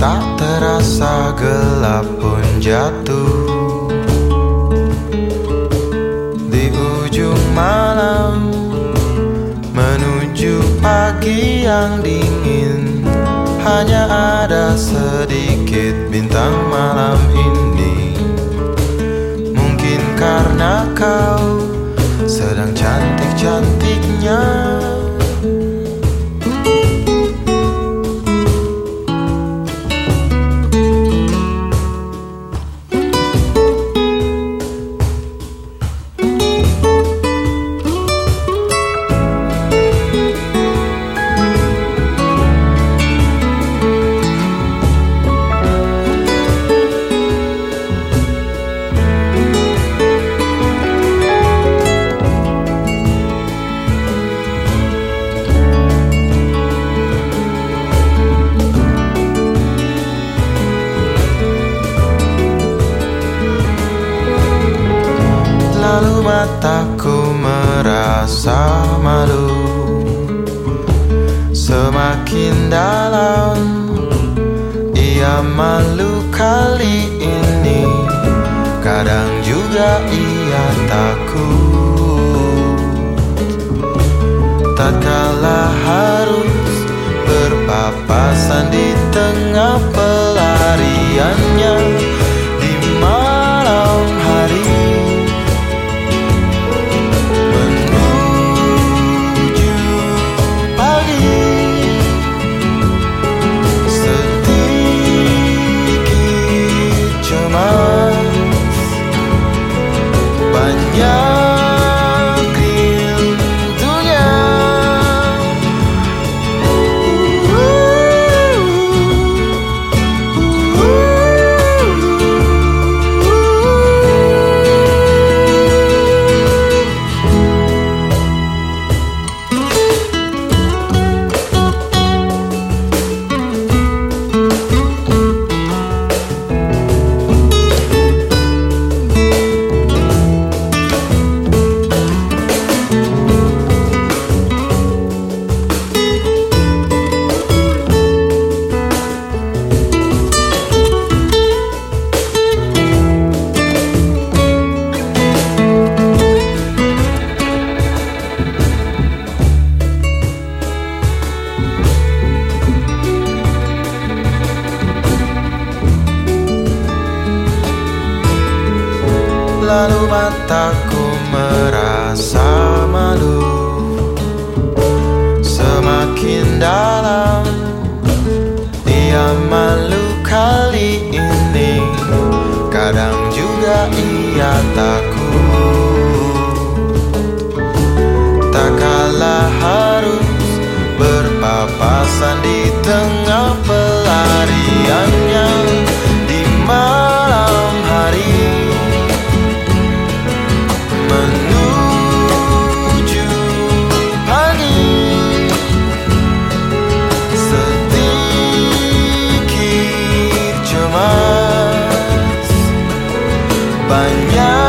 Tak terasa gelap pun jatuh. Di ujung malam Menuju pagi yang dingin Hanya ada sedikit bintang malam ini. Mungkin karena kau sedang cantik-cantiknya merasa malu Semakin dalam Ia malu kali ini. Kadang juga ia takut. Tatkala harus berpapasan di tengah Lalu mataku merasa malu. Semakin dalam Ia malu kali ini. Kadang juga ia takut. Tak kalah harus berpapasan di tengah 半夜。